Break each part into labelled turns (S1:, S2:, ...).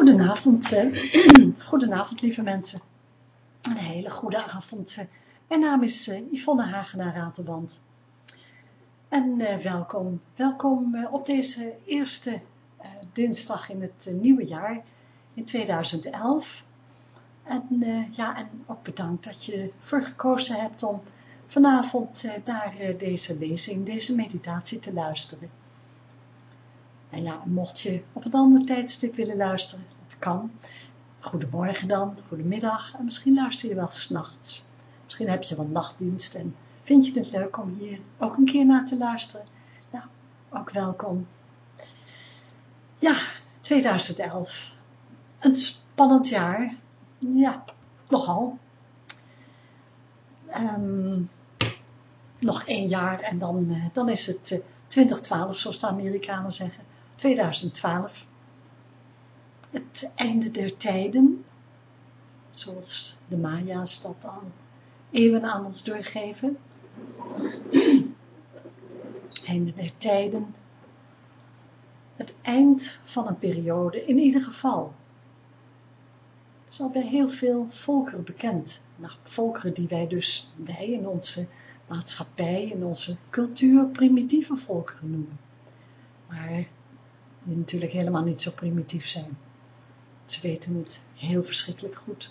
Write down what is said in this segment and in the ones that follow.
S1: Goedenavond, eh, goedenavond lieve mensen. Een hele goede avond. Mijn naam is uh, Yvonne Hagenaar Ratelband. En welkom, welkom op deze eerste dinsdag in het nieuwe jaar, in 2011. En ja, en ook bedankt dat je ervoor gekozen hebt om vanavond naar deze lezing, deze meditatie te luisteren. En ja, mocht je op een ander tijdstip willen luisteren, dat kan. Goedemorgen dan, goedemiddag en misschien luister je wel s'nachts. Misschien heb je wel nachtdienst en vind je het leuk om hier ook een keer naar te luisteren. Nou, ook welkom. Ja, 2011. Een spannend jaar. Ja, nogal. Um, nog één jaar en dan, uh, dan is het uh, 2012, zoals de Amerikanen zeggen. 2012. Het einde der tijden, zoals de Maya's dat al eeuwen aan ons doorgeven. einde der tijden. Het eind van een periode, in ieder geval. Dat is al bij heel veel volkeren bekend. Nou, volkeren die wij dus, wij in onze maatschappij, in onze cultuur, primitieve volkeren noemen. Maar die natuurlijk helemaal niet zo primitief zijn. Ze weten het heel verschrikkelijk goed.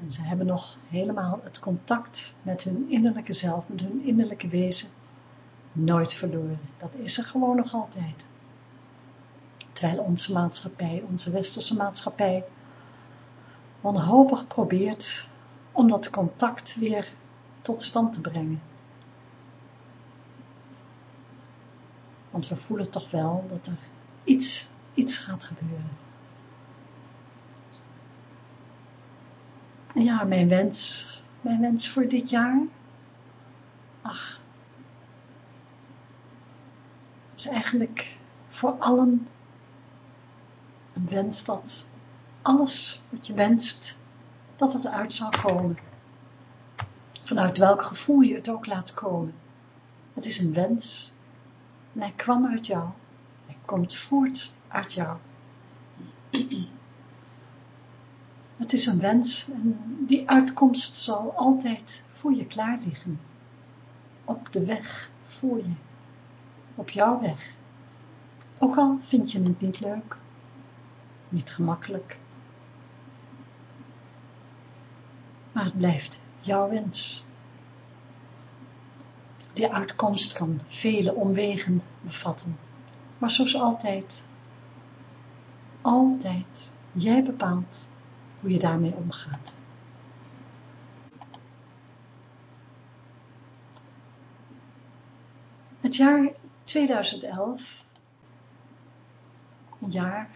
S1: En ze hebben nog helemaal het contact met hun innerlijke zelf, met hun innerlijke wezen, nooit verloren. Dat is er gewoon nog altijd. Terwijl onze maatschappij, onze westerse maatschappij, wanhopig probeert om dat contact weer tot stand te brengen. Want we voelen toch wel dat er iets, iets gaat gebeuren. En ja, mijn wens, mijn wens voor dit jaar, ach, is eigenlijk voor allen een wens dat alles wat je wenst, dat het uit zal komen. Vanuit welk gevoel je het ook laat komen. Het is een wens en hij kwam uit jou. Hij komt voort uit jou. Het is een wens en die uitkomst zal altijd voor je klaar liggen. Op de weg voor je. Op jouw weg. Ook al vind je het niet leuk. Niet gemakkelijk. Maar het blijft jouw wens. Die uitkomst kan vele omwegen bevatten. Maar zoals altijd, altijd, jij bepaalt hoe je daarmee omgaat. Het jaar 2011, een jaar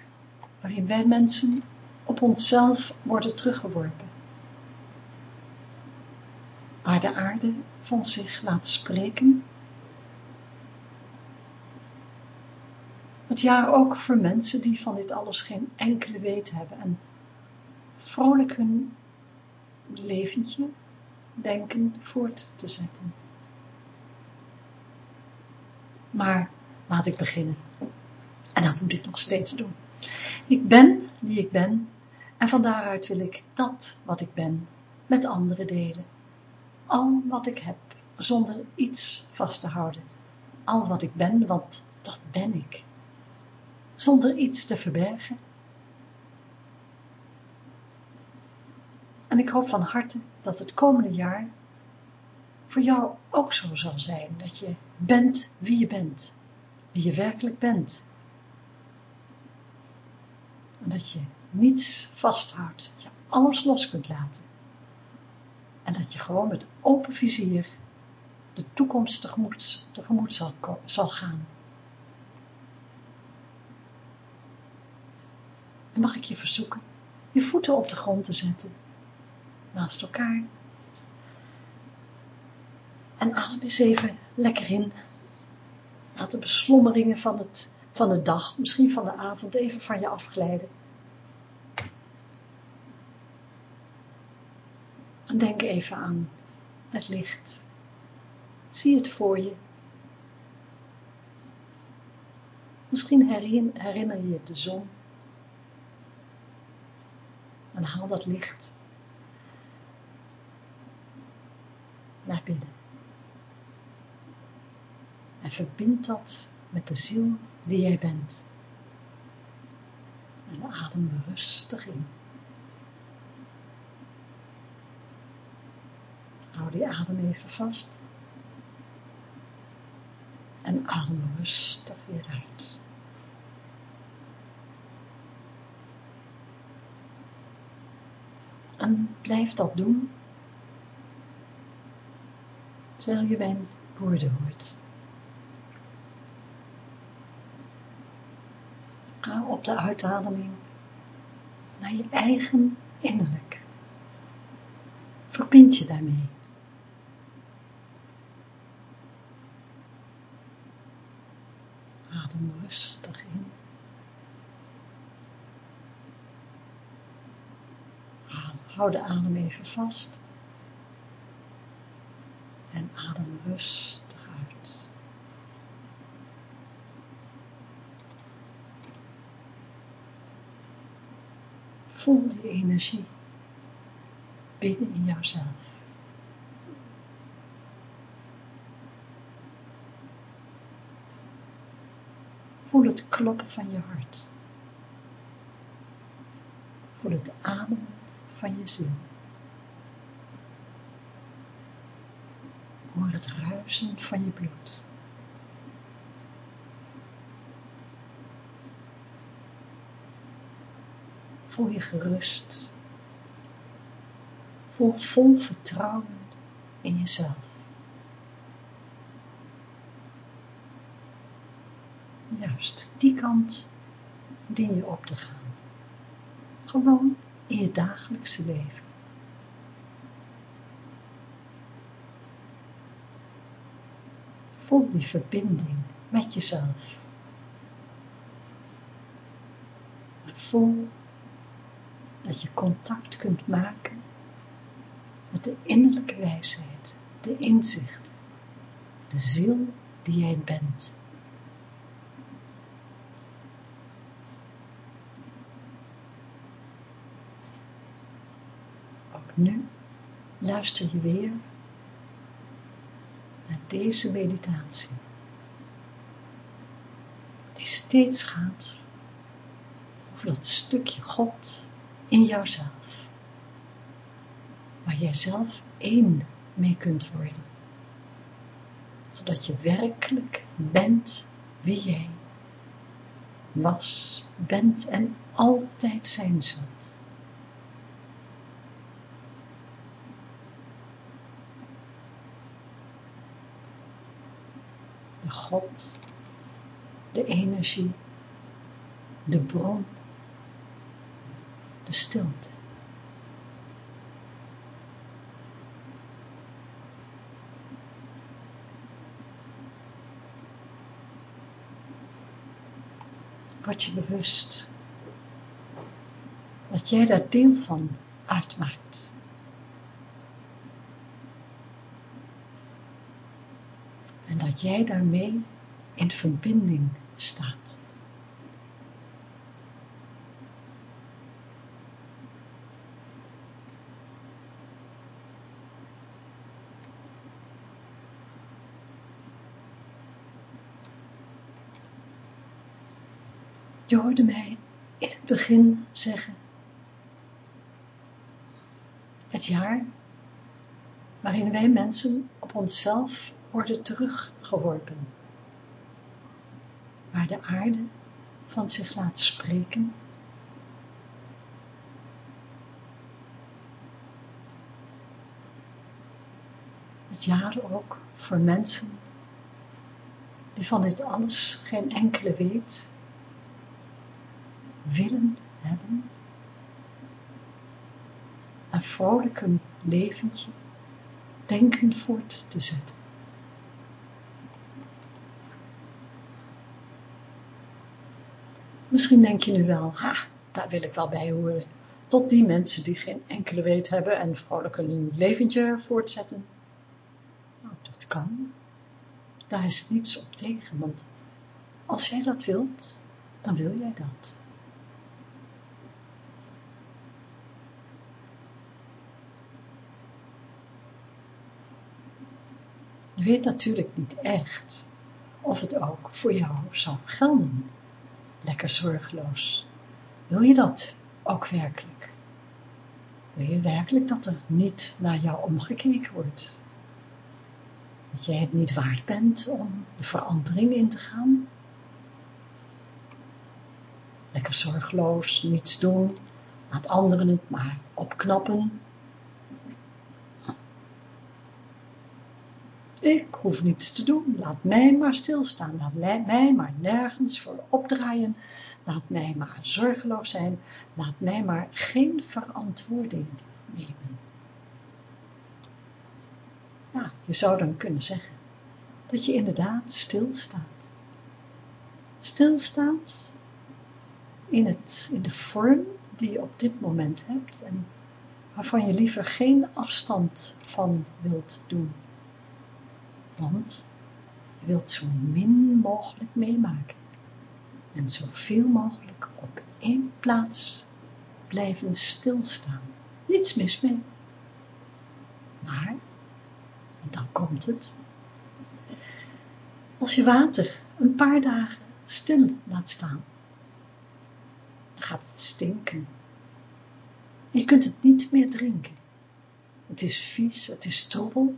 S1: waarin wij mensen op onszelf worden teruggeworpen. Waar de aarde van zich laat spreken. Het jaar ook voor mensen die van dit alles geen enkele weet hebben en vrolijk hun leventje denken voort te zetten. Maar laat ik beginnen. En dat moet ik nog steeds doen. Ik ben die ik ben en van daaruit wil ik dat wat ik ben met anderen delen al wat ik heb, zonder iets vast te houden. Al wat ik ben, want dat ben ik. Zonder iets te verbergen. En ik hoop van harte dat het komende jaar voor jou ook zo zal zijn, dat je bent wie je bent, wie je werkelijk bent. En dat je niets vasthoudt, dat je alles los kunt laten. En dat je gewoon met open vizier de toekomst tegemoet, zal, zal gaan. En mag ik je verzoeken je voeten op de grond te zetten, naast elkaar. En adem eens even lekker in. Laat de beslommeringen van, het, van de dag, misschien van de avond, even van je afglijden. Denk even aan het licht. Zie het voor je. Misschien herinner je de zon En haal dat licht naar binnen. En verbind dat met de ziel die jij bent. En adem rustig in. Hou die adem even vast. En adem rustig weer uit. En blijf dat doen, terwijl je mijn woorden hoort. Ga op de uitademing naar je eigen innerlijk. Verbind je daarmee. Adem rustig in. Hou de adem even vast. En adem rustig uit. Voel die energie binnen in jouzelf. Voel het kloppen van je hart. Voel het ademen van je ziel. Hoor het ruisen van je bloed. Voel je gerust. Voel vol vertrouwen in jezelf. Juist die kant dien je op te gaan. Gewoon in je dagelijkse leven. Voel die verbinding met jezelf. voel dat je contact kunt maken met de innerlijke wijsheid, de inzicht, de ziel die jij bent. Nu luister je weer naar deze meditatie, die steeds gaat over dat stukje God in jouzelf, waar jij zelf één mee kunt worden, zodat je werkelijk bent wie jij was, bent en altijd zijn zult. De God, de energie, de bron de stilte. Word je bewust dat jij daar deel van uitmaakt. En dat jij daarmee in verbinding staat. Je hoorde mij in het begin zeggen, het jaar waarin wij mensen op onszelf worden waar de aarde van zich laat spreken, het jaar ook voor mensen die van dit alles geen enkele weet willen hebben, een vrolijk leventje denkend voort te zetten. Misschien denk je nu wel, ha, daar wil ik wel bij horen. Tot die mensen die geen enkele weet hebben en vrolijk hun leventje voortzetten. Nou, dat kan. Daar is niets op tegen, want als jij dat wilt, dan wil jij dat. Je weet natuurlijk niet echt of het ook voor jou zou gelden. Lekker zorgeloos. Wil je dat ook werkelijk? Wil je werkelijk dat er niet naar jou omgekeken wordt? Dat jij het niet waard bent om de verandering in te gaan? Lekker zorgeloos, niets doen, laat anderen het maar opknappen. Ik hoef niets te doen, laat mij maar stilstaan, laat mij maar nergens voor opdraaien, laat mij maar zorgeloos zijn, laat mij maar geen verantwoording nemen. Ja, je zou dan kunnen zeggen dat je inderdaad stilstaat. Stilstaat in, het, in de vorm die je op dit moment hebt en waarvan je liever geen afstand van wilt doen. Want je wilt zo min mogelijk meemaken en zoveel mogelijk op één plaats blijven stilstaan. Niets mis mee. Maar, en dan komt het, als je water een paar dagen stil laat staan, dan gaat het stinken. Je kunt het niet meer drinken. Het is vies, het is troebel.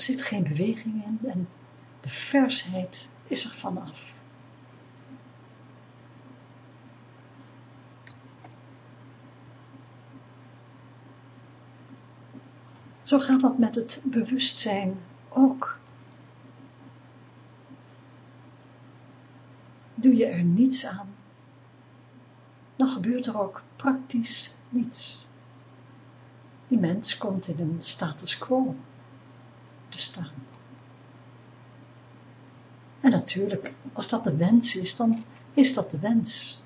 S1: Er zit geen beweging in en de versheid is er vanaf. Zo gaat dat met het bewustzijn ook. Doe je er niets aan, dan gebeurt er ook praktisch niets. Die mens komt in een status quo te staan. En natuurlijk, als dat de wens is, dan is dat de wens.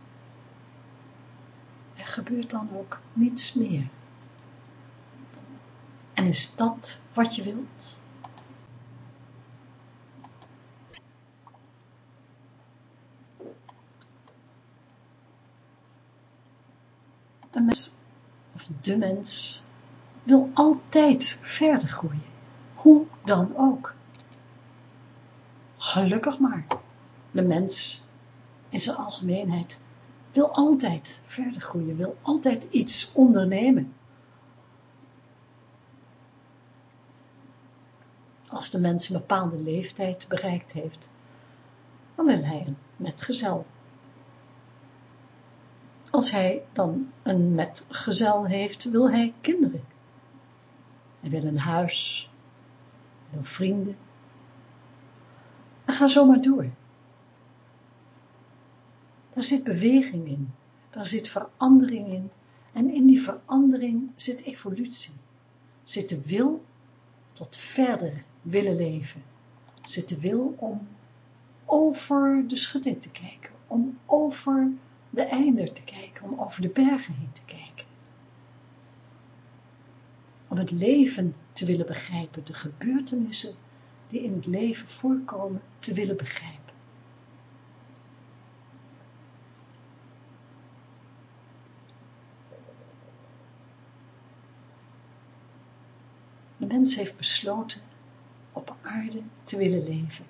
S1: Er gebeurt dan ook niets meer. En is dat wat je wilt? Een mens, of de mens, wil altijd verder groeien. Hoe dan ook. Gelukkig maar. De mens in zijn algemeenheid wil altijd verder groeien, wil altijd iets ondernemen. Als de mens een bepaalde leeftijd bereikt heeft, dan wil hij een metgezel. Als hij dan een metgezel heeft, wil hij kinderen. Hij wil een huis, vrienden. En ga zo maar door. Daar zit beweging in, daar zit verandering in en in die verandering zit evolutie, zit de wil tot verder willen leven, zit de wil om over de schutting te kijken, om over de einder te kijken, om over de bergen heen te kijken. Om het leven te willen begrijpen, de gebeurtenissen die in het leven voorkomen te willen begrijpen. De mens heeft besloten op aarde te willen leven.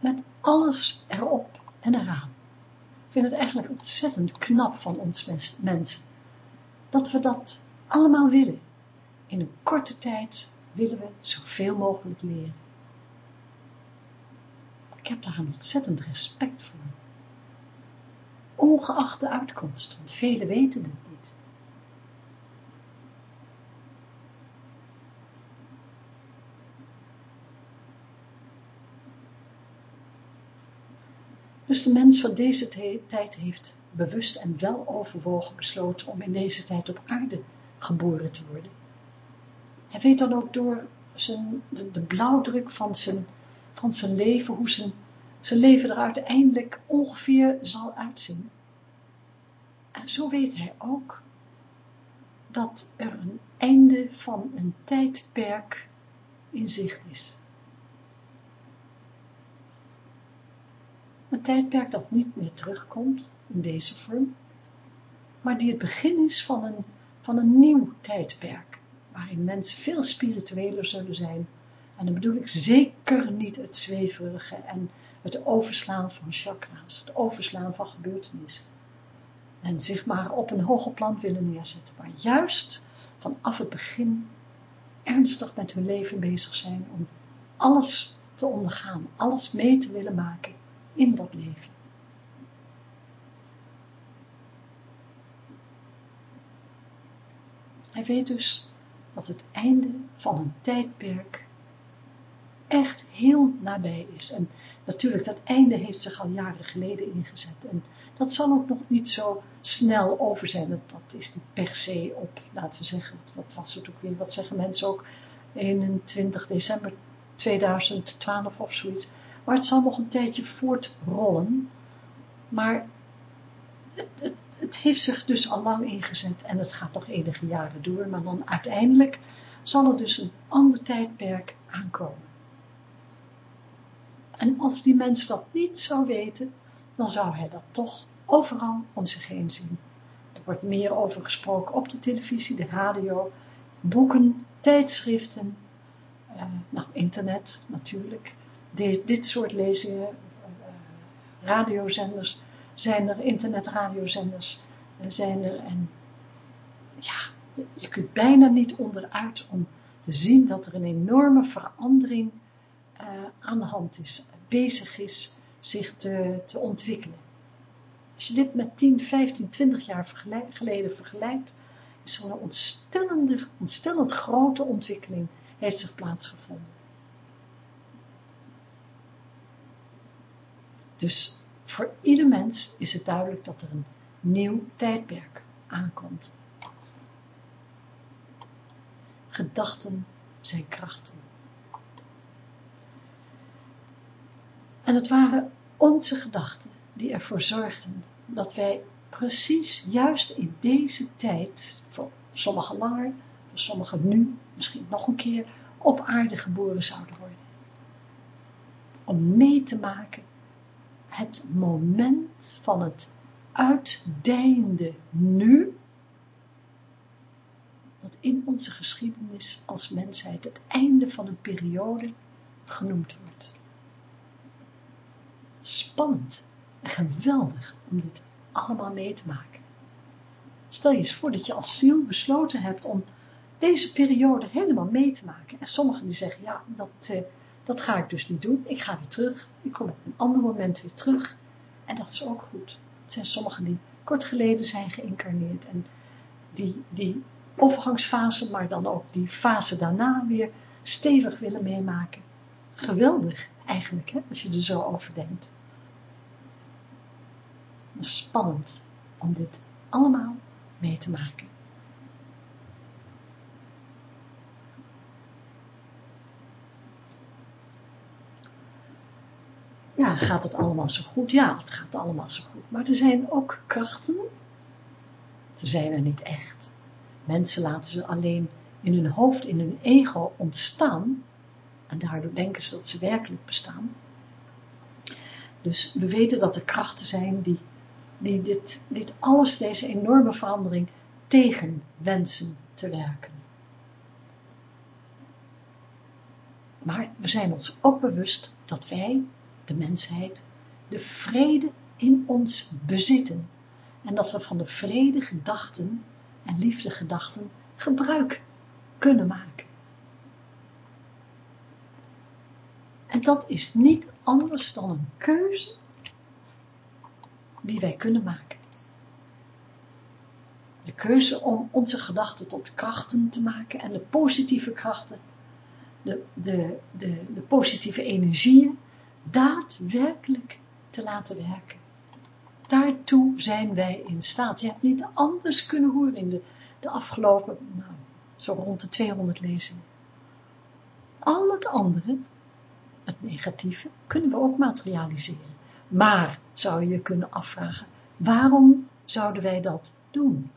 S1: Met alles erop en eraan. Ik vind het eigenlijk ontzettend knap van ons mensen. Dat we dat allemaal willen. In een korte tijd willen we zoveel mogelijk leren. Ik heb daar een ontzettend respect voor. Ongeacht de uitkomst, want velen weten het niet. Dus de mens van deze tijd heeft bewust en wel overwogen besloten om in deze tijd op aarde geboren te worden. Hij weet dan ook door zijn, de, blauwdruk van zijn, van zijn leven, hoe zijn, zijn leven er uiteindelijk ongeveer zal uitzien. En zo weet hij ook dat er een einde van een tijdperk in zicht is. Een tijdperk dat niet meer terugkomt in deze vorm, maar die het begin is van een, van een nieuw tijdperk, waarin mensen veel spiritueler zullen zijn, En dan bedoel ik zeker niet het zweverige en het overslaan van chakra's, het overslaan van gebeurtenissen. En zich maar op een hoger plan willen neerzetten, maar juist vanaf het begin ernstig met hun leven bezig zijn om alles te ondergaan, alles mee te willen maken in dat leven. Hij weet dus dat het einde van een tijdperk echt heel nabij is. En natuurlijk, dat einde heeft zich al jaren geleden ingezet. En dat zal ook nog niet zo snel over zijn. Dat, dat is niet per se op, laten we zeggen, wat, wat was weer, wat zeggen mensen ook, 21 december 2012 of zoiets. Maar het zal nog een tijdje voortrollen. Maar het, het heeft zich dus al lang ingezet en het gaat nog enige jaren door. Maar dan uiteindelijk zal er dus een ander tijdperk aankomen. En als die mens dat niet zou weten, dan zou hij dat toch overal om zich heen zien. Er wordt meer over gesproken op de televisie, de radio, boeken, tijdschriften, uh, nou, internet natuurlijk. dit soort lezingen, uh, radiozenders, zijn er internetradiozenders, uh, zijn er en ja, je kunt bijna niet onderuit om te zien dat er een enorme verandering aan de hand is, bezig is zich te, te ontwikkelen. Als je dit met 10, 15, 20 jaar geleden vergelijkt, is er een ontstellende, ontstellend grote ontwikkeling heeft zich plaatsgevonden. Dus voor ieder mens is het duidelijk dat er een nieuw tijdperk aankomt. Gedachten zijn krachten. En het waren onze gedachten die ervoor zorgden dat wij precies juist in deze tijd, voor sommigen langer, voor sommigen nu, misschien nog een keer, op aarde geboren zouden worden. Om mee te maken het moment van het uitdijende nu, dat in onze geschiedenis als mensheid het einde van een periode genoemd wordt spannend en geweldig om dit allemaal mee te maken. Stel je eens voor dat je als ziel besloten hebt om deze periode helemaal mee te maken. En sommigen die zeggen, ja, dat, eh, dat ga ik dus niet doen. Ik ga weer terug. Ik kom op een ander moment weer terug. En dat is ook goed. Het zijn sommigen die kort geleden zijn geïncarneerd. En die, die overgangsfase, maar dan ook die fase daarna weer stevig willen meemaken. Geweldig eigenlijk, hè, als je er zo over denkt. Spannend om dit allemaal mee te maken. Ja, gaat het allemaal zo goed? Ja, het gaat allemaal zo goed. Maar er zijn ook krachten. Ze zijn er niet echt. Mensen laten ze alleen in hun hoofd, in hun ego ontstaan en daardoor denken ze dat ze werkelijk bestaan. Dus we weten dat er krachten zijn die, die dit, dit alles, deze enorme verandering, tegen wensen te werken. Maar we zijn ons ook bewust dat wij, de mensheid, de vrede in ons bezitten. En dat we van de vrede gedachten en liefdegedachten gebruik kunnen maken. En dat is niet anders dan een keuze die wij kunnen maken. De keuze om onze gedachten tot krachten te maken en de positieve krachten, de, de, de, de positieve energieën, daadwerkelijk te laten werken. Daartoe zijn wij in staat. Je hebt niet anders kunnen horen in de, de afgelopen, nou, zo rond de 200 lezingen. Al het andere het negatieve kunnen we ook materialiseren. Maar zou je je kunnen afvragen, waarom zouden wij dat doen?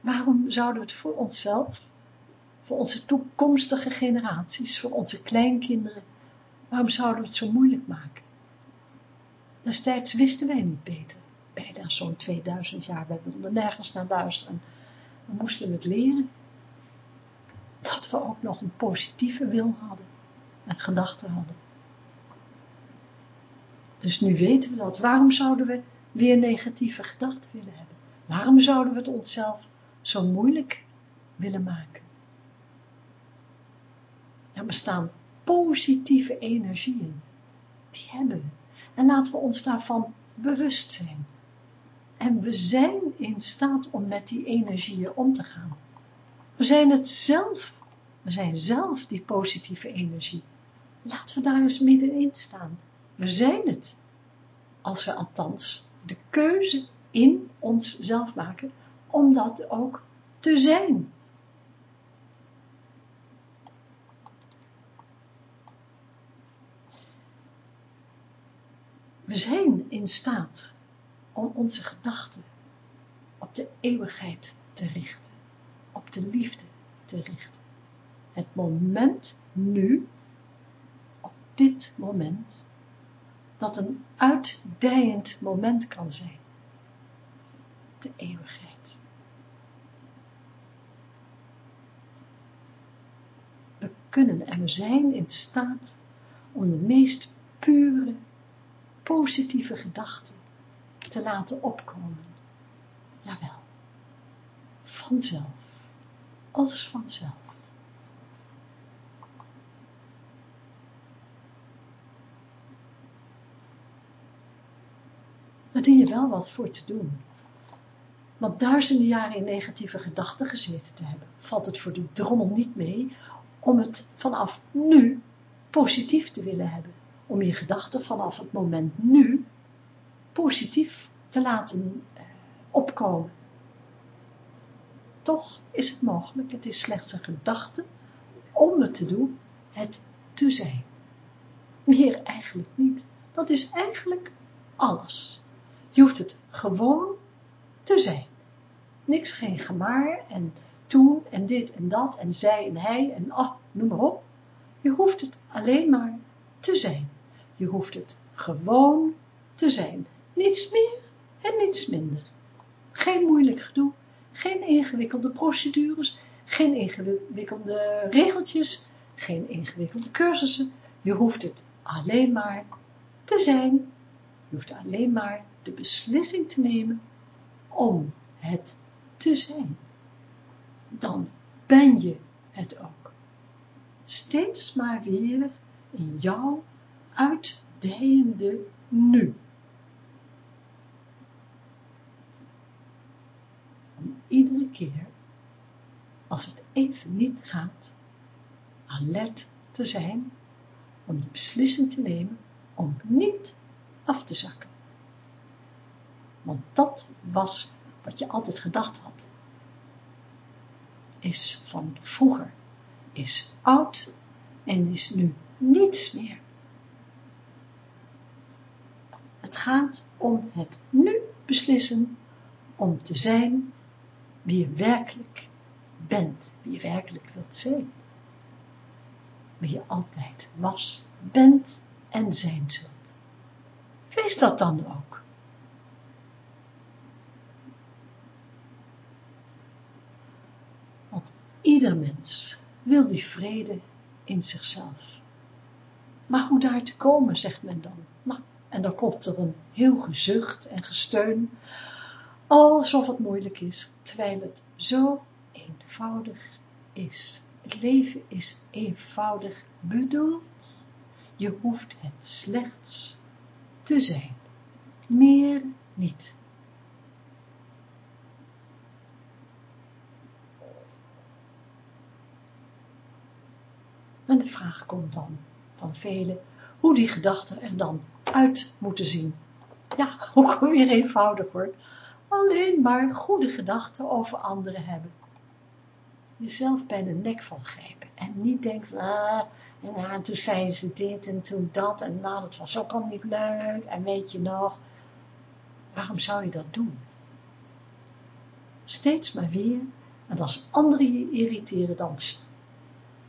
S1: Waarom zouden we het voor onszelf, voor onze toekomstige generaties, voor onze kleinkinderen, waarom zouden we het zo moeilijk maken? Destijds wisten wij niet beter. Bijna zo'n 2000 jaar, wij wilden nergens naar luisteren. We moesten het leren. dat we ook nog een positieve wil hadden, en gedachten hadden. Dus nu weten we dat. Waarom zouden we weer negatieve gedachten willen hebben? Waarom zouden we het onszelf zo moeilijk willen maken? Er bestaan positieve energieën. Die hebben we. En laten we ons daarvan bewust zijn. En we zijn in staat om met die energieën om te gaan. We zijn het zelf. We zijn zelf die positieve energie. Laten we daar eens middenin staan. We zijn het. Als we althans de keuze in onszelf maken om dat ook te zijn. We zijn in staat om onze gedachten op de eeuwigheid te richten, op de liefde te richten. Het moment nu, op dit moment, dat een uitdijend moment kan zijn. De eeuwigheid. We kunnen en we zijn in staat om de meest pure, positieve gedachten te laten opkomen. Jawel, vanzelf, als vanzelf. Daar dien je wel wat voor te doen. Want duizenden jaren in negatieve gedachten gezeten te hebben, valt het voor de drommel niet mee om het vanaf nu positief te willen hebben. Om je gedachten vanaf het moment nu positief te laten eh, opkomen. Toch is het mogelijk, het is slechts een gedachte, om het te doen, het te zijn. Meer eigenlijk niet. Dat is eigenlijk alles. Je hoeft het gewoon te zijn. Niks, geen gemaar en toen en dit en dat en zij en hij en ah, noem maar op. Je hoeft het alleen maar te zijn. Je hoeft het gewoon te zijn. Niets meer en niets minder. Geen moeilijk gedoe, geen ingewikkelde procedures, geen ingewikkelde regeltjes, geen ingewikkelde cursussen. Je hoeft het alleen maar te zijn. Je hoeft alleen maar de beslissing te nemen om het te zijn. Dan ben je het ook. Steeds maar weer in jouw uitdijende nu. Om iedere keer, als het even niet gaat, alert te zijn, om de beslissing te nemen om niet af te zakken. Want dat was wat je altijd gedacht had. Is van vroeger, is oud en is nu niets meer. Gaat om het nu beslissen om te zijn wie je werkelijk bent, wie je werkelijk wilt zijn. Wie je altijd was, bent en zijn zult. Wees dat dan ook. Ieder mens wil die vrede in zichzelf. Maar hoe daar te komen, zegt men dan. Nou, en dan komt er een heel gezucht en gesteun, alsof het moeilijk is, terwijl het zo eenvoudig is. Het leven is eenvoudig bedoeld. Je hoeft het slechts te zijn. Meer niet. En de vraag komt dan van velen, hoe die gedachten er dan uit moeten zien. Ja, ook weer eenvoudig hoor. Alleen maar goede gedachten over anderen hebben. Jezelf bij de nek van grijpen. En niet denken ah, en, ah, toen zei ze dit en toen dat. En nou, dat was ook al niet leuk. En weet je nog, waarom zou je dat doen? Steeds maar weer. En als anderen je irriteren, dan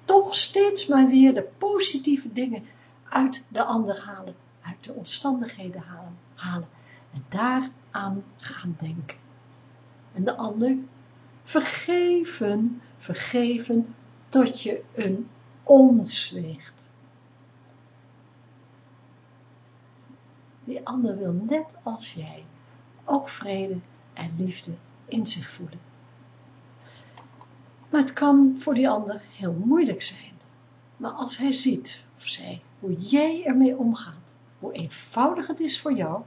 S1: toch steeds maar weer de positieve dingen uit de ander halen, uit de omstandigheden halen, halen en daaraan gaan denken. En de ander vergeven, vergeven tot je een ons weegt. Die ander wil net als jij ook vrede en liefde in zich voelen. Maar het kan voor die ander heel moeilijk zijn. Maar als hij ziet, of zij, hoe jij ermee omgaat, hoe eenvoudig het is voor jou,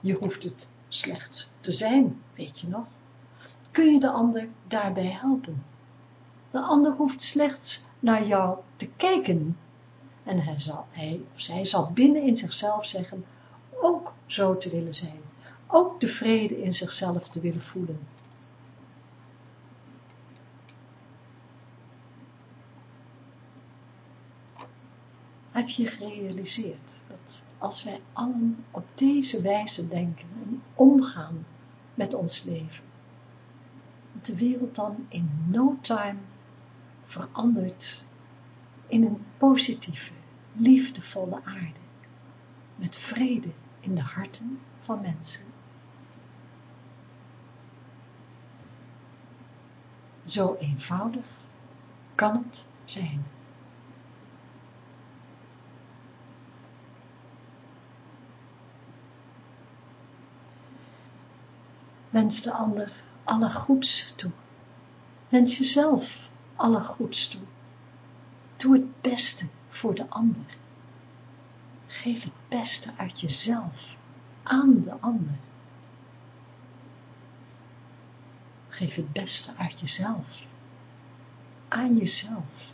S1: je hoeft het slechts te zijn, weet je nog, kun je de ander daarbij helpen. De ander hoeft slechts naar jou te kijken en hij, zal, hij of zij zal binnen in zichzelf zeggen, ook zo te willen zijn, ook de vrede in zichzelf te willen voelen. Heb je gerealiseerd dat als wij allen op deze wijze denken en omgaan met ons leven, dat de wereld dan in no time verandert in een positieve, liefdevolle aarde, met vrede in de harten van mensen. Zo eenvoudig kan het zijn. Wens de ander alle goeds toe. Wens jezelf alle goeds toe. Doe het beste voor de ander. Geef het beste uit jezelf aan de ander. Geef het beste uit jezelf aan jezelf.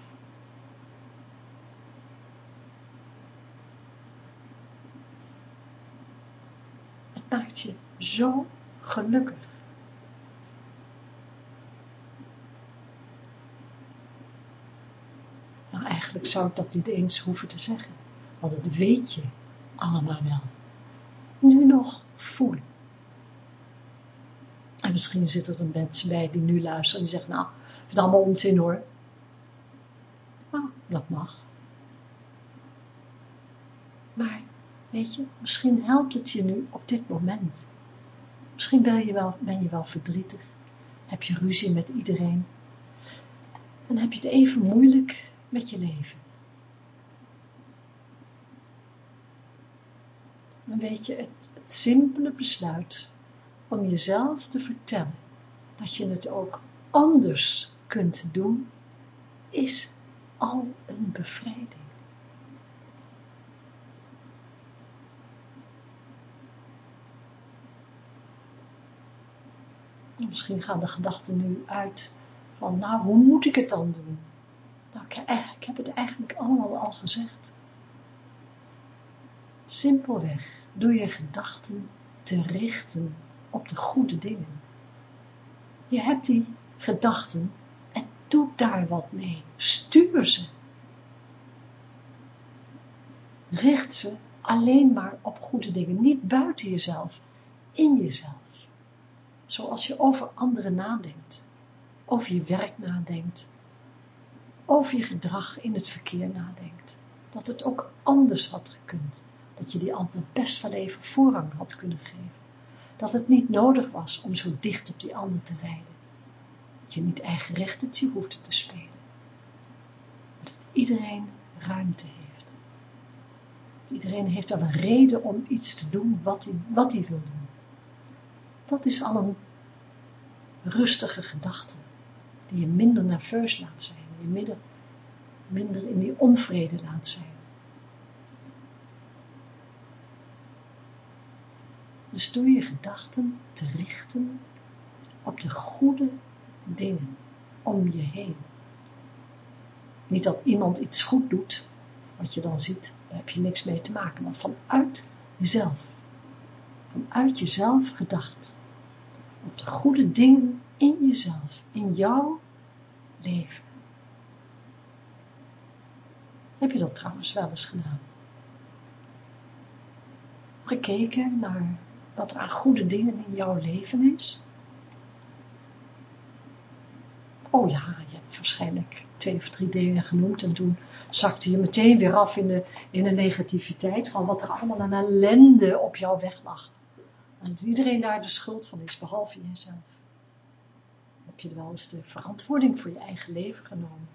S1: Het maakt je zo gelukkig. Nou, eigenlijk zou ik dat niet eens hoeven te zeggen, want dat weet je allemaal wel. Nu nog voelen. En misschien zitten er mensen bij die nu luisteren en die zeggen, nou, het is allemaal onzin hoor. Nou, dat mag. Maar, weet je, misschien helpt het je nu op dit moment. Misschien ben je, wel, ben je wel verdrietig. Heb je ruzie met iedereen. En heb je het even moeilijk met je leven. Dan weet je het, het simpele besluit om jezelf te vertellen dat je het ook anders kunt doen, is al een bevrijding. Misschien gaan de gedachten nu uit van, nou, hoe moet ik het dan doen? Nou, ik heb het eigenlijk allemaal al gezegd. Simpelweg door je gedachten te richten op de goede dingen. Je hebt die gedachten en doe daar wat mee. Stuur ze. Richt ze alleen maar op goede dingen. Niet buiten jezelf, in jezelf zoals je over anderen nadenkt, over je werk nadenkt, over je gedrag in het verkeer nadenkt, dat het ook anders had gekund, dat je die ander best wel even voorrang had kunnen geven, dat het niet nodig was om zo dicht op die ander te rijden, dat je niet eigenrechtetje hoefde te spelen, dat iedereen ruimte heeft. Iedereen heeft wel een reden om iets te doen wat hij, wat hij wil doen dat is al een rustige gedachte, die je minder nerveus laat zijn, die minder, minder in die onvrede laat zijn. Dus door je gedachten te richten op de goede dingen om je heen. Niet dat iemand iets goed doet, wat je dan ziet, daar heb je niks mee te maken, maar vanuit jezelf vanuit jezelf gedacht. Op de goede dingen in jezelf, in jouw leven. Heb je dat trouwens wel eens gedaan? Gekeken naar wat er aan goede dingen in jouw leven is? Oh ja, je hebt waarschijnlijk twee of drie dingen genoemd en toen zakte je meteen weer af in de, in de negativiteit van wat er allemaal aan ellende op jouw weg lag. Dat iedereen daar de schuld van is, behalve jezelf. Heb je wel eens de verantwoording voor je eigen leven genomen?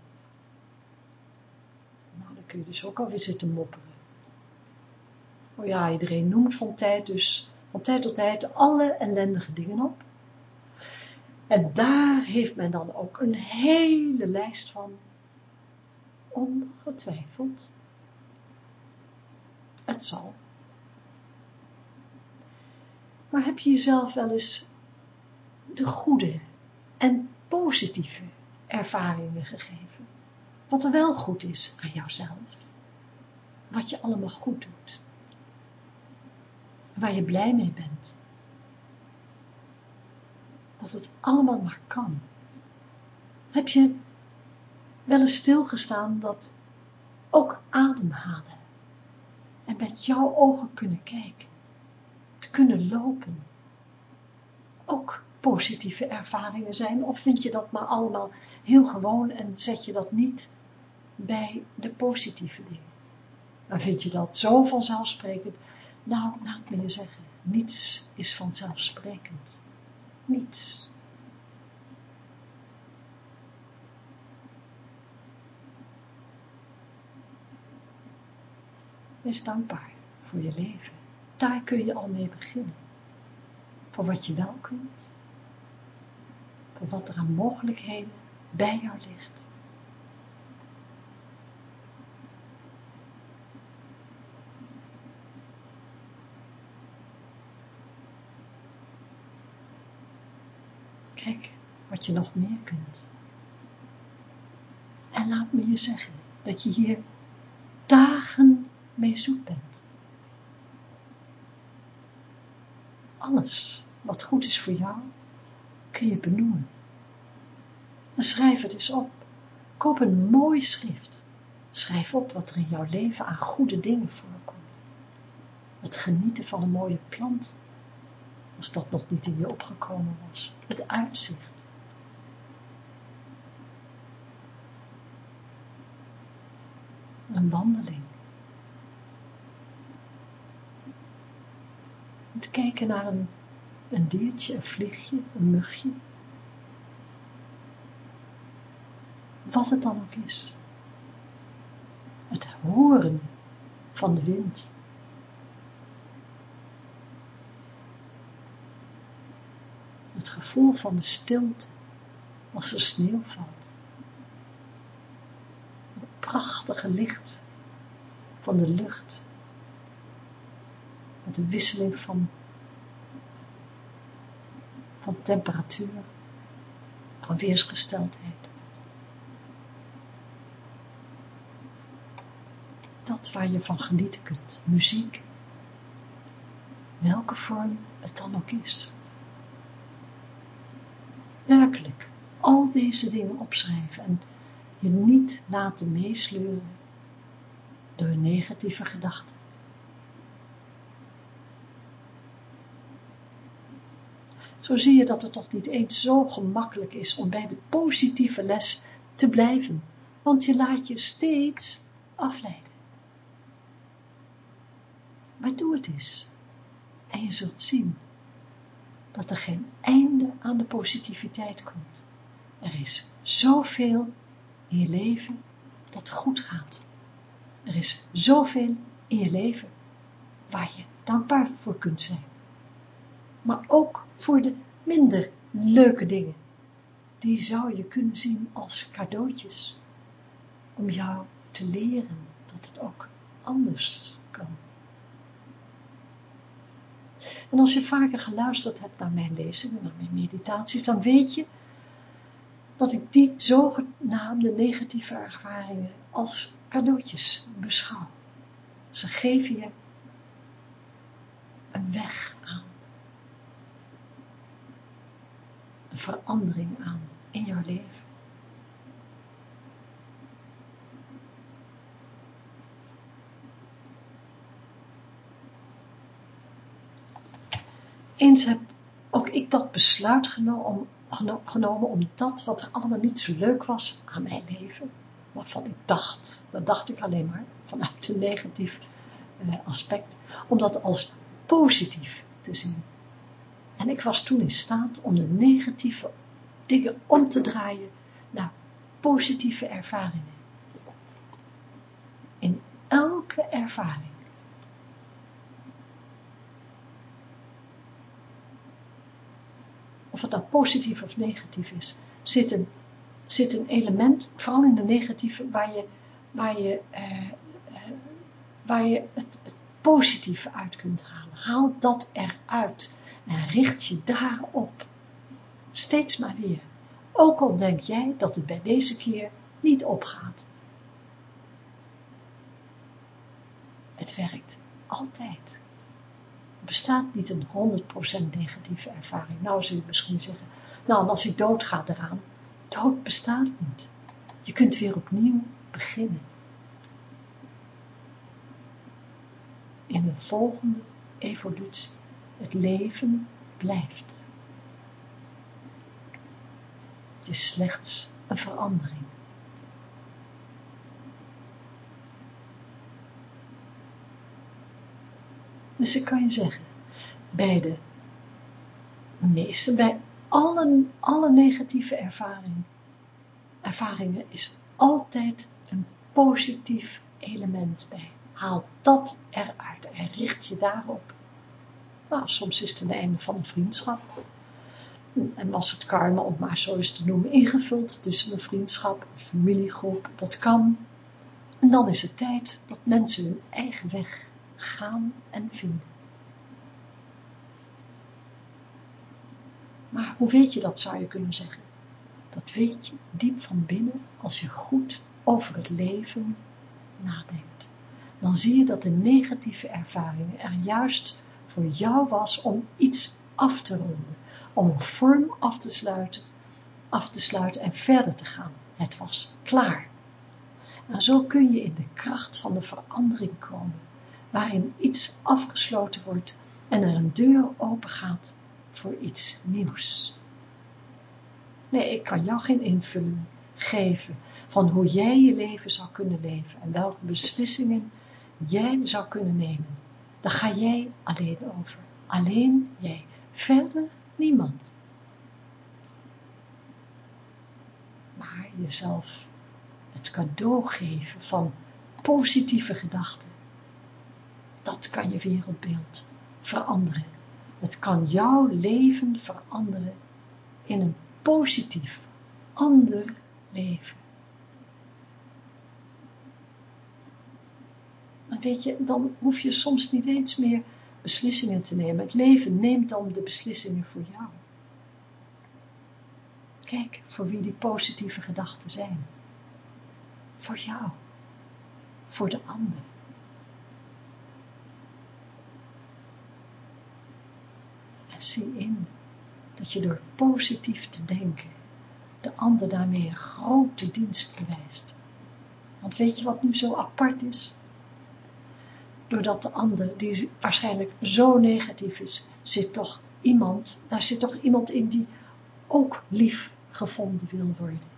S1: kun je dus ook alweer zitten mopperen. Oh ja, iedereen noemt van tijd dus, van tijd tot tijd, alle ellendige dingen op. En daar heeft men dan ook een hele lijst van, ongetwijfeld. Het zal. Maar heb je jezelf wel eens de goede en positieve ervaringen gegeven? Wat er wel goed is aan jouzelf. Wat je allemaal goed doet. Waar je blij mee bent. Dat het allemaal maar kan. Heb je wel eens stilgestaan dat ook ademhalen en met jouw ogen kunnen kijken, kunnen lopen, ook positieve ervaringen zijn, of vind je dat maar allemaal heel gewoon en zet je dat niet bij de positieve dingen? Maar vind je dat zo vanzelfsprekend? Nou, laat me je zeggen, niets is vanzelfsprekend. Niets. Wees dankbaar voor je leven. Daar kun je al mee beginnen. Voor wat je wel kunt. Voor wat er aan mogelijkheden bij jou ligt. Kijk wat je nog meer kunt. En laat me je zeggen dat je hier dagen mee zoet bent. Alles wat goed is voor jou, kun je benoemen. En schrijf het eens op. Koop een mooi schrift. Schrijf op wat er in jouw leven aan goede dingen voorkomt. Het genieten van een mooie plant, als dat nog niet in je opgekomen was. Het uitzicht. Een wandeling. te kijken naar een, een diertje, een vliegje, een mugje. Wat het dan ook is. Het horen van de wind. Het gevoel van de stilte als er sneeuw valt. Het prachtige licht van de lucht met de wisseling van, van temperatuur, van weersgesteldheid. Dat waar je van genieten kunt, muziek, welke vorm het dan ook is. Werkelijk, al deze dingen opschrijven en je niet laten meesleuren door negatieve gedachten. Zo zie je dat het toch niet eens zo gemakkelijk is om bij de positieve les te blijven, want je laat je steeds afleiden. Maar doe het eens en je zult zien dat er geen einde aan de positiviteit komt. Er is zoveel in je leven dat goed gaat. Er is zoveel in je leven waar je dankbaar voor kunt zijn maar ook voor de minder leuke dingen. Die zou je kunnen zien als cadeautjes, om jou te leren dat het ook anders kan. En als je vaker geluisterd hebt naar mijn lezingen, naar mijn meditaties, dan weet je dat ik die zogenaamde negatieve ervaringen als cadeautjes beschouw. Ze geven je een weg aan. Verandering aan in jouw leven. Eens heb ook ik dat besluit genomen om, genomen om dat wat er allemaal niet zo leuk was aan mijn leven, waarvan ik dacht, dat dacht ik alleen maar, vanuit een negatief eh, aspect, om dat als positief te zien. En ik was toen in staat om de negatieve dingen om te draaien naar positieve ervaringen. ervaring. Of het nou positief of negatief is, zit een, zit een element, vooral in de negatieve, waar je, waar je, eh, eh, waar je het, het positieve uit kunt halen. Haal dat eruit en richt je daarop. Steeds maar weer. Ook al denk jij dat het bij deze keer niet opgaat. Het werkt altijd. Er bestaat niet een 100% negatieve ervaring. Nou zul je misschien zeggen, nou als ik dood ga eraan. Dood bestaat niet. Je kunt weer opnieuw beginnen. In een volgende evolutie. Het leven blijft. Het is slechts een verandering. Dus ik kan je zeggen, bij de meeste, bij alle, alle negatieve ervaringen, ervaringen is altijd een positief element bij. Haal dat eruit en richt je daarop. Nou, soms is het een einde van een vriendschap. En was het karma, om maar zo eens te noemen, ingevuld tussen een vriendschap, een familiegroep, dat kan. En dan is het tijd dat mensen hun eigen weg gaan en vinden. Maar hoe weet je dat, zou je kunnen zeggen? Dat weet je diep van binnen als je goed over het leven nadenkt. Dan zie je dat de negatieve ervaringen er juist voor jou was om iets af te ronden, om een vorm af te sluiten, af te sluiten en verder te gaan. Het was klaar. En zo kun je in de kracht van de verandering komen, waarin iets afgesloten wordt en er een deur open gaat voor iets nieuws. Nee, ik kan jou geen invulling geven van hoe jij je leven zou kunnen leven en welke beslissingen jij zou kunnen nemen. Daar ga jij alleen over. Alleen jij. Verder niemand. Maar jezelf het cadeau geven van positieve gedachten dat kan je wereldbeeld veranderen. Het kan jouw leven veranderen in een positief, ander leven. Weet je, dan hoef je soms niet eens meer beslissingen te nemen. Het leven neemt dan de beslissingen voor jou. Kijk voor wie die positieve gedachten zijn. Voor jou. Voor de ander. zie in dat je door positief te denken de ander daarmee een grote dienst bewijst. Want weet je wat nu zo apart is? Doordat de ander, die waarschijnlijk zo negatief is, zit toch iemand, daar zit toch iemand in die ook lief gevonden wil worden.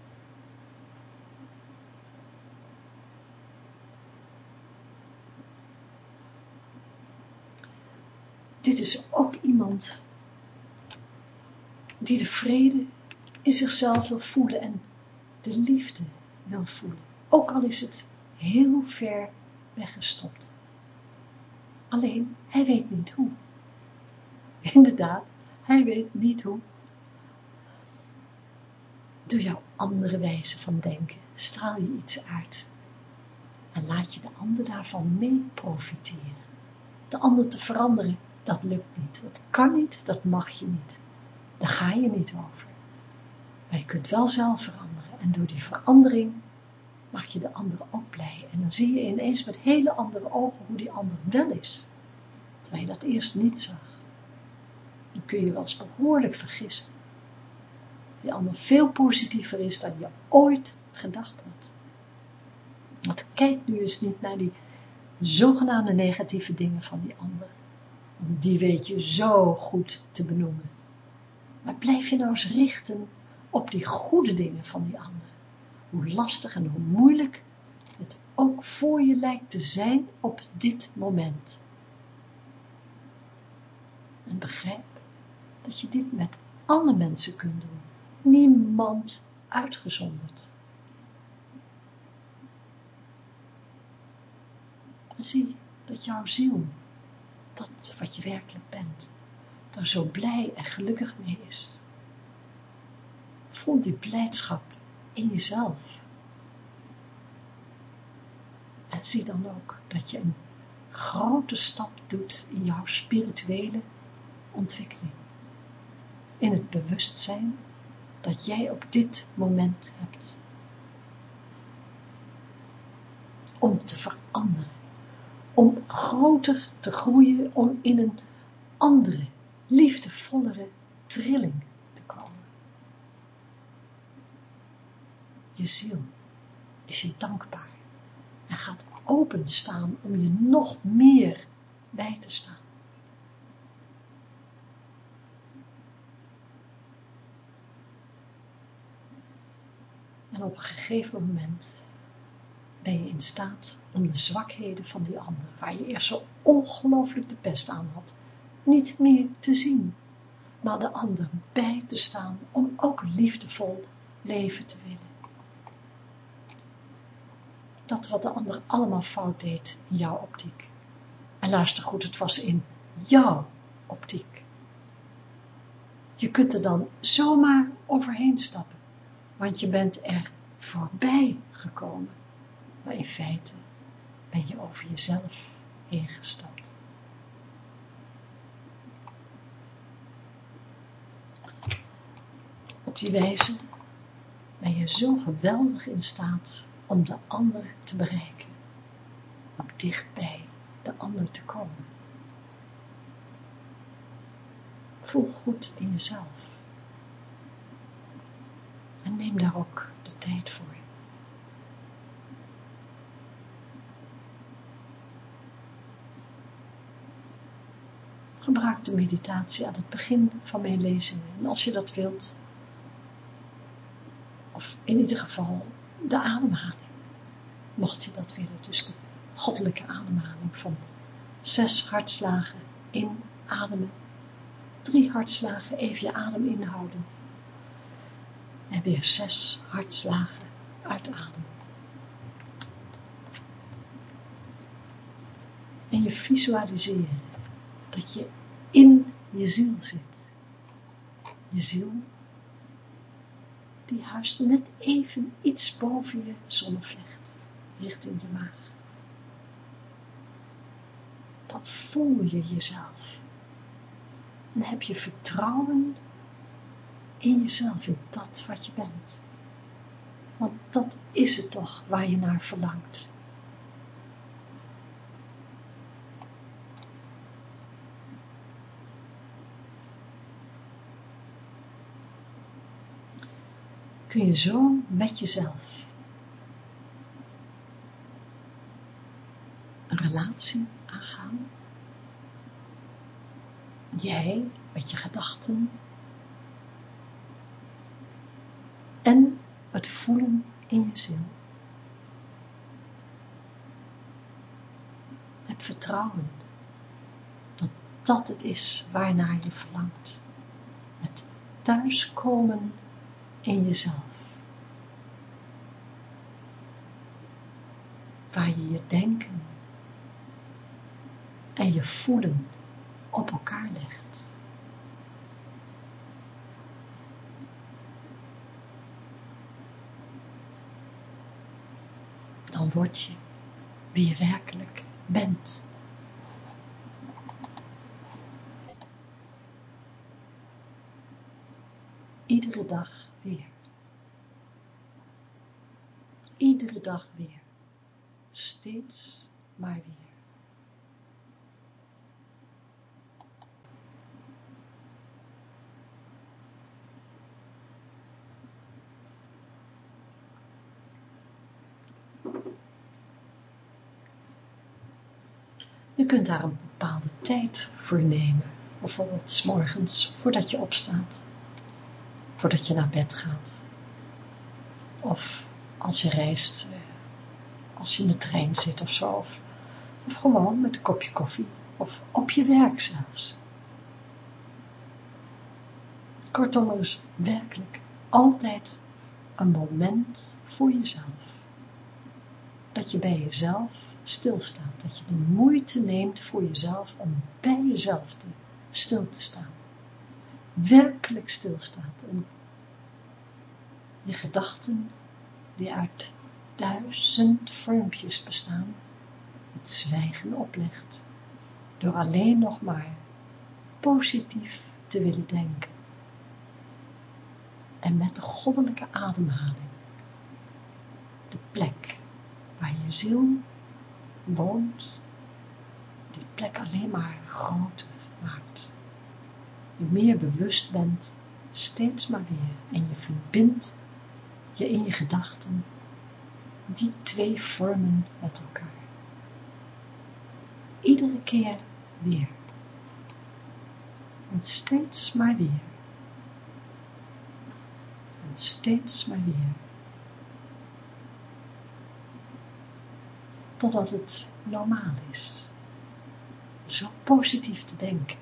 S1: Dit is ook iemand die de vrede in zichzelf wil voelen en de liefde wil voelen. Ook al is het heel ver weggestopt. Alleen, hij weet niet hoe. Inderdaad, hij weet niet hoe. Door jouw andere wijze van denken straal je iets uit. En laat je de ander daarvan mee profiteren. De ander te veranderen, dat lukt niet. Dat kan niet, dat mag je niet. Daar ga je niet over. Maar je kunt wel zelf veranderen. En door die verandering maak je de ander blij. En dan zie je ineens met hele andere ogen hoe die ander wel is. Terwijl je dat eerst niet zag. Dan kun je wel eens behoorlijk vergissen. Die ander veel positiever is dan je ooit gedacht had. Want kijk nu eens niet naar die zogenaamde negatieve dingen van die ander. Want die weet je zo goed te benoemen. Maar blijf je nou eens richten op die goede dingen van die ander. Hoe lastig en hoe moeilijk het ook voor je lijkt te zijn op dit moment. En begrijp dat je dit met alle mensen kunt doen. Niemand uitgezonderd. En zie dat jouw ziel, dat wat je werkelijk bent, daar zo blij en gelukkig mee is. Voel die blijdschap in jezelf. En zie dan ook dat je een grote stap doet in jouw spirituele ontwikkeling. In het bewustzijn dat jij op dit moment hebt. Om te veranderen. Om groter te groeien, om in een andere, liefdevollere trilling te komen. Je ziel is je dankbaar en gaat openstaan om je nog meer bij te staan. En op een gegeven moment ben je in staat om de zwakheden van die ander, waar je eerst zo ongelooflijk de pest aan had, niet meer te zien, maar de ander bij te staan om ook liefdevol leven te willen. Dat wat de ander allemaal fout deed in jouw optiek. En luister goed, het was in jouw optiek. Je kunt er dan zomaar overheen stappen want je bent er voorbij gekomen. Maar in feite ben je over jezelf heen gestapt. Op die wijze ben je zo geweldig in staat om de ander te bereiken. Om dichtbij de ander te komen. Voel goed in jezelf. En neem daar ook de tijd voor. Gebruik de meditatie aan het begin van mijn lezingen. En als je dat wilt, of in ieder geval de ademhaling, mocht je dat willen. Dus de goddelijke ademhaling van zes hartslagen inademen, drie hartslagen even je adem inhouden en weer zes hartslagen uitademen. En je visualiseren dat je in je ziel zit. Je ziel, die huist net even iets boven je zonnevlecht, richting je maag. Dan voel je jezelf. En heb je vertrouwen in jezelf, in dat wat je bent. Want dat is het toch waar je naar verlangt. Kun je zo met jezelf een relatie aangaan. Jij met je gedachten en het voelen in je ziel. Het vertrouwen dat dat het is waarnaar je verlangt. Het thuiskomen in jezelf. Waar je je denken en je voelen op elkaar legt. dan word je wie je werkelijk bent. Iedere dag weer. Iedere dag weer. Steeds maar weer. Je kunt daar een bepaalde tijd voor nemen. Bijvoorbeeld s morgens voordat je opstaat. Voordat je naar bed gaat. Of als je reist, eh, als je in de trein zit of zo. Of, gewoon met een kopje koffie. Of op je werk zelfs. Kortom, er is werkelijk altijd een moment voor jezelf. Dat je bij jezelf stilstaat. Dat je de moeite neemt voor jezelf om bij jezelf te, stil te staan. Werkelijk stilstaat. En je gedachten die uit duizend vormpjes bestaan, het zwijgen oplegt. Door alleen nog maar positief te willen denken. En met de goddelijke ademhaling de plek waar je ziel woont, die plek alleen maar groter. Je meer bewust bent, steeds maar weer, en je verbindt je in je gedachten die twee vormen met elkaar. Iedere keer weer. En steeds maar weer. En steeds maar weer. totdat het normaal is. Zo positief te denken.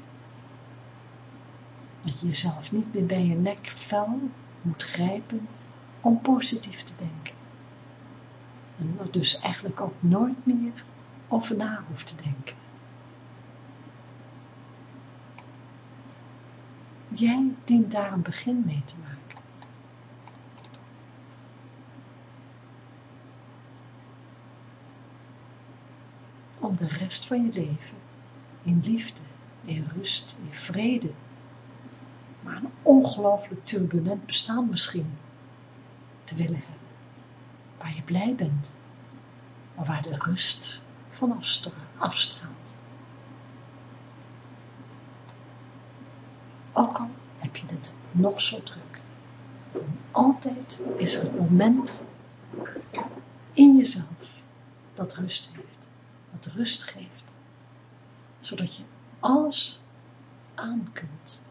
S1: Dat je jezelf niet meer bij je nek fel moet grijpen om positief te denken. En er dus eigenlijk ook nooit meer over na hoeft te denken. Jij dient daar een begin mee te maken. om de rest van je leven in liefde, in rust, in vrede, een ongelooflijk turbulent bestaan misschien te willen hebben, waar je blij bent, maar waar de rust van afstraalt. Ook al heb je het nog zo druk, altijd is er een moment in jezelf dat rust heeft dat rust geeft, zodat je alles aan kunt.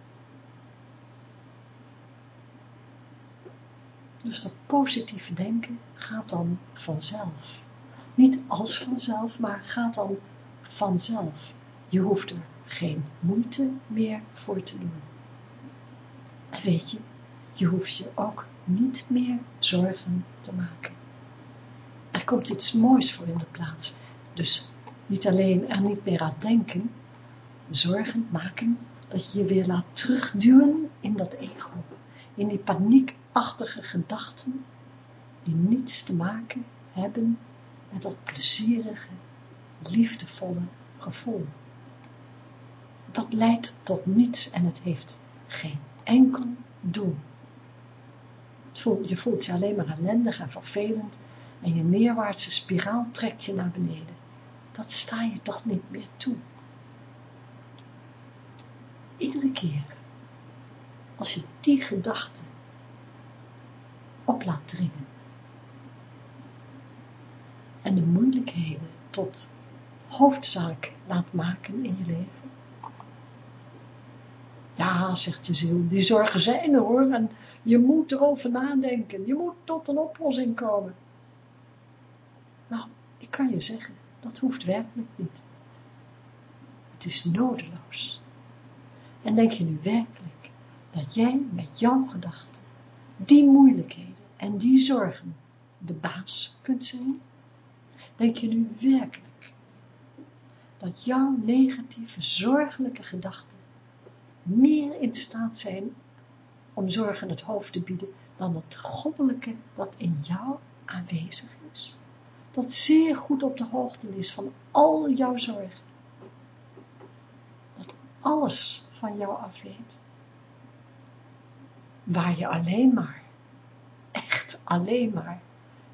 S1: Dus dat positieve denken gaat dan vanzelf. Niet als vanzelf, maar gaat dan vanzelf. Je hoeft er geen moeite meer voor te doen. En weet je, je hoeft je ook niet meer zorgen te maken. Er komt iets moois voor in de plaats. Dus niet alleen er niet meer aan denken, zorgen maken dat je je weer laat terugduwen in dat ego, in die paniekachtige gedachten die niets te maken hebben met dat plezierige, liefdevolle gevoel. Dat leidt tot niets en het heeft geen enkel doel. Je voelt je alleen maar ellendig en vervelend en je neerwaartse spiraal trekt je naar beneden dat sta je toch niet meer toe. Iedere keer als je die gedachte op laat dringen en de moeilijkheden tot hoofdzaak laat maken in je leven. Ja, zegt je ziel, die zorgen zijn er hoor, en je moet erover nadenken, je moet tot een oplossing komen. Nou, ik kan je zeggen, dat hoeft werkelijk niet. Het is nodeloos. En denk je nu werkelijk dat jij met jouw gedachten die moeilijkheden en die zorgen de baas kunt zijn? Denk je nu werkelijk dat jouw negatieve, zorgelijke gedachten meer in staat zijn om zorgen het hoofd te bieden dan het goddelijke dat in jou aanwezig is? dat zeer goed op de hoogte is van al jouw zorgen. Dat alles van jou afweet. Waar je alleen maar, alleen maar,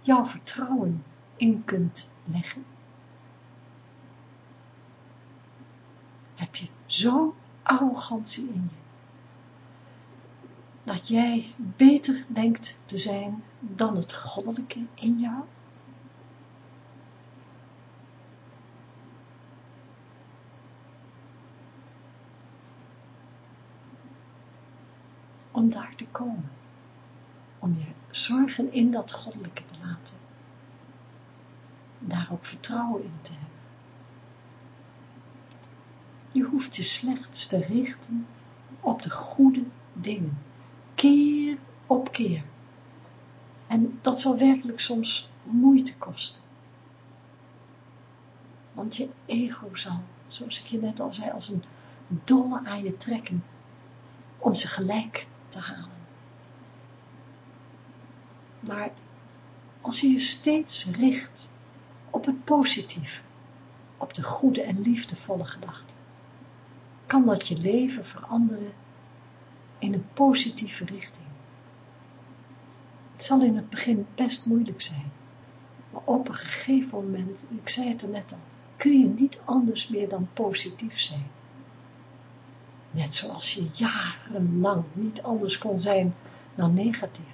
S1: jouw vertrouwen in kunt leggen. Heb je zo'n arrogantie in je, dat jij beter denkt te zijn dan het goddelijke in jou? om daar te komen. Om je zorgen in dat goddelijke te laten. Daar ook vertrouwen in te hebben. Je hoeft je slechts te richten op de goede dingen. Keer op keer. En dat zal werkelijk soms moeite kosten. Want je ego zal, zoals ik je net al zei, als een dolle aan je trekken om ze gelijk te halen. Maar als je je steeds richt op het positieve, op de goede en liefdevolle gedachten, kan dat je leven veranderen in een positieve richting. Het zal in het begin best moeilijk zijn, maar op een gegeven moment, ik zei het er net al, kun je niet anders meer dan positief zijn. Net zoals je jarenlang niet anders kon zijn dan negatief.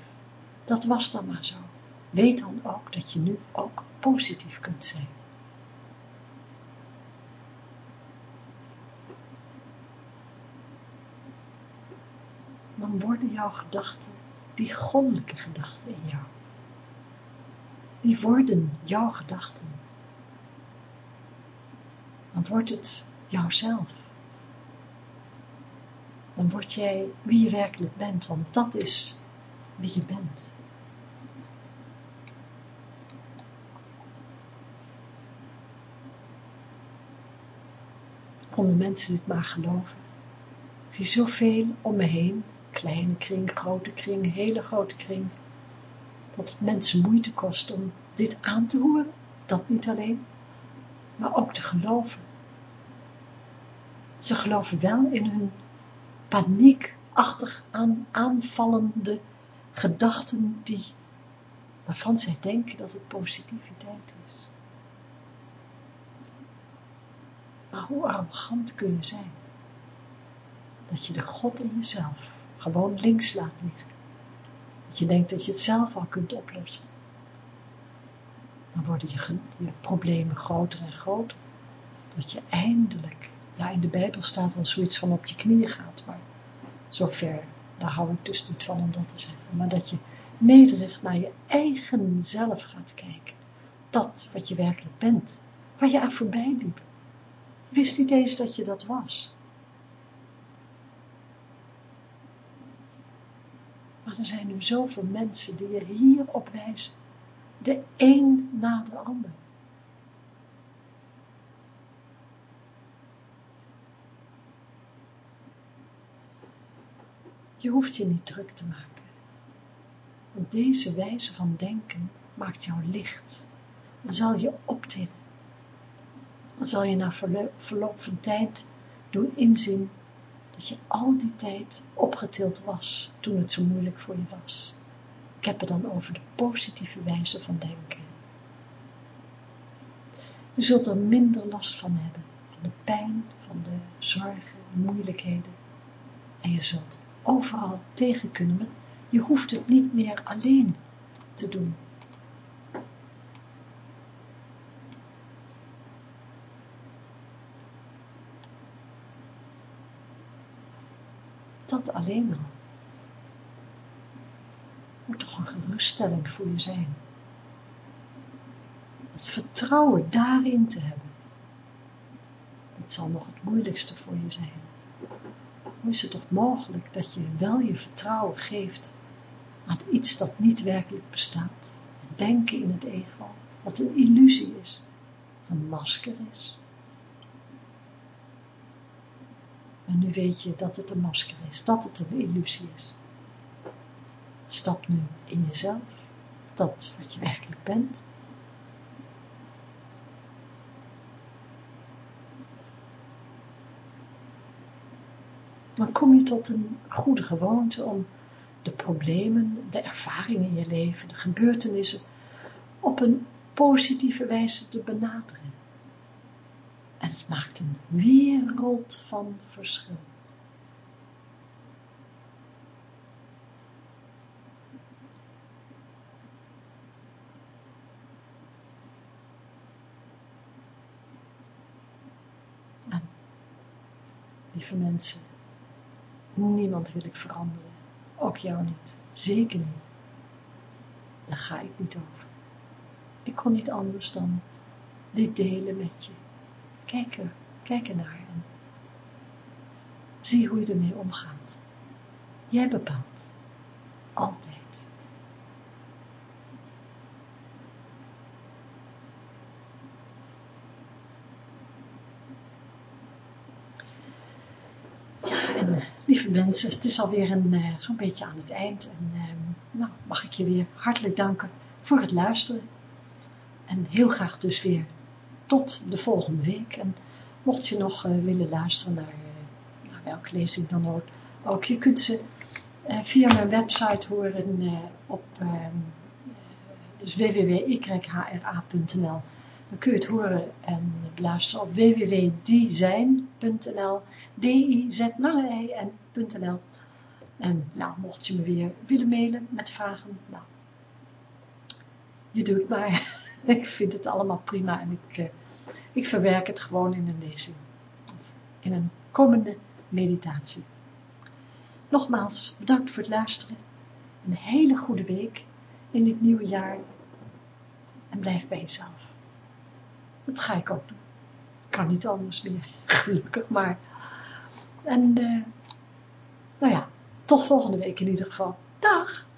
S1: Dat was dan maar zo. Weet dan ook dat je nu ook positief kunt zijn. Dan worden jouw gedachten, die goddelijke gedachten in jou, die worden jouw gedachten. Dan wordt het jouzelf. Dan word jij wie je werkelijk bent, want dat is wie je bent. Konden mensen dit maar geloven. Ik zie zoveel om me heen, kleine kring, grote kring, hele grote kring, dat het mensen moeite kost om dit aan te horen, dat niet alleen, maar ook te geloven. Ze geloven wel in hun paniekachtig aan, aanvallende gedachten die, waarvan zij denken dat het positiviteit is. Maar hoe arrogant kun je zijn? Dat je de God in jezelf gewoon links laat liggen. Dat je denkt dat je het zelf al kunt oplossen. Dan worden je, je problemen groter en groter. Dat je eindelijk, ja in de Bijbel staat al zoiets van op je knieën gaat, maar zover, daar hou ik dus niet van om dat te zeggen. Maar dat je nederig naar je eigen zelf gaat kijken. Dat wat je werkelijk bent, waar je aan voorbij liep wist niet eens dat je dat was. Maar er zijn nu zoveel mensen die je hierop wijzen. De een na de ander. Je hoeft je niet druk te maken. Want deze wijze van denken maakt jou licht. Dan zal je optillen dan zal je na verloop van tijd doen inzien dat je al die tijd opgetild was toen het zo moeilijk voor je was. Ik heb het dan over de positieve wijze van denken. Je zult er minder last van hebben, van de pijn, van de zorgen, moeilijkheden. En je zult overal tegen kunnen, je hoeft het niet meer alleen te doen. dat alleen al moet toch een geruststelling voor je zijn. Het vertrouwen daarin te hebben. Dat zal nog het moeilijkste voor je zijn. Hoe is het toch mogelijk dat je wel je vertrouwen geeft aan iets dat niet werkelijk bestaat? Denken in het ego, wat een illusie is, wat een masker is. En nu weet je dat het een masker is, dat het een illusie is. Stap nu in jezelf, dat wat je werkelijk bent. Dan kom je tot een goede gewoonte om de problemen, de ervaringen in je leven, de gebeurtenissen op een positieve wijze te benaderen. En het maakt een wereld van verschil. En, lieve mensen, niemand wil ik veranderen. Ook jou niet. Zeker niet. Daar ga ik niet over. Ik kon niet anders dan dit delen met je kijken, kijken naar en zie hoe je ermee omgaat. Jij bepaalt. Altijd. Eh, lieve mensen, het is alweer een eh, zo'n beetje aan het eind. En ehm, nou, mag ik je weer hartelijk danken voor het luisteren. En heel graag dus weer tot de volgende week. En mocht je nog uh, willen luisteren naar, naar, welke lezing dan ook, ook je kunt ze via mijn website horen op ehm, dus www.yhra.nl dan kun je het horen en beluisteren op www.design.nl d i z nl En nou, mocht je me weer willen mailen met vragen, nou, je doet maar. ik vind het allemaal prima en ik, uh, ik verwerk het gewoon in een lezing. In een komende meditatie. Nogmaals, bedankt voor het luisteren. Een hele goede week in dit nieuwe jaar. En blijf bij jezelf. Dat ga ik ook doen. Kan niet anders meer, gelukkig maar. En, uh, nou ja, tot volgende week in ieder geval. Dag!